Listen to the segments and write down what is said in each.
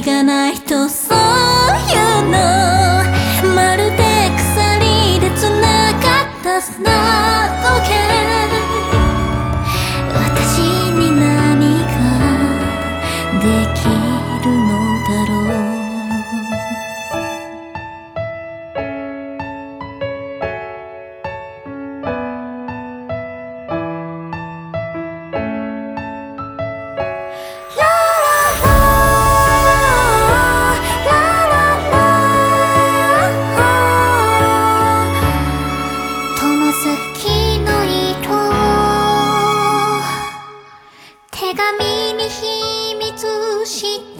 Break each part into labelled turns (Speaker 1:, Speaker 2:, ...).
Speaker 1: しがないとそういうの。まるで鎖で繋がった砂。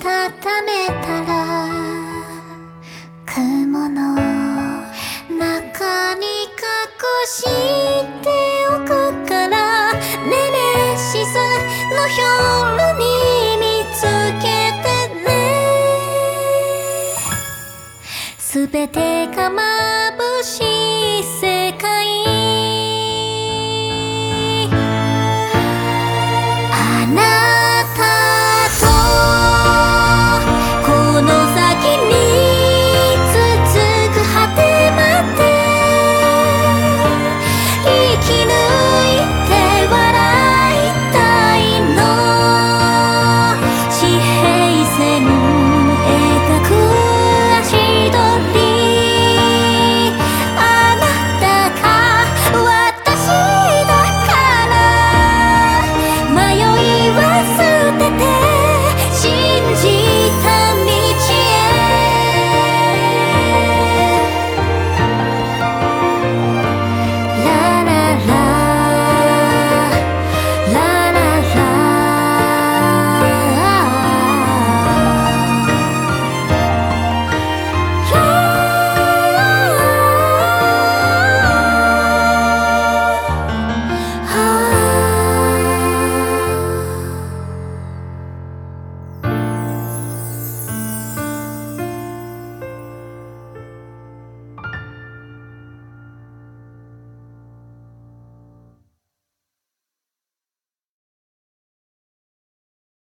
Speaker 1: したためたら雲の中に隠しておくからネメシスの夜に見つけてね。すべてがま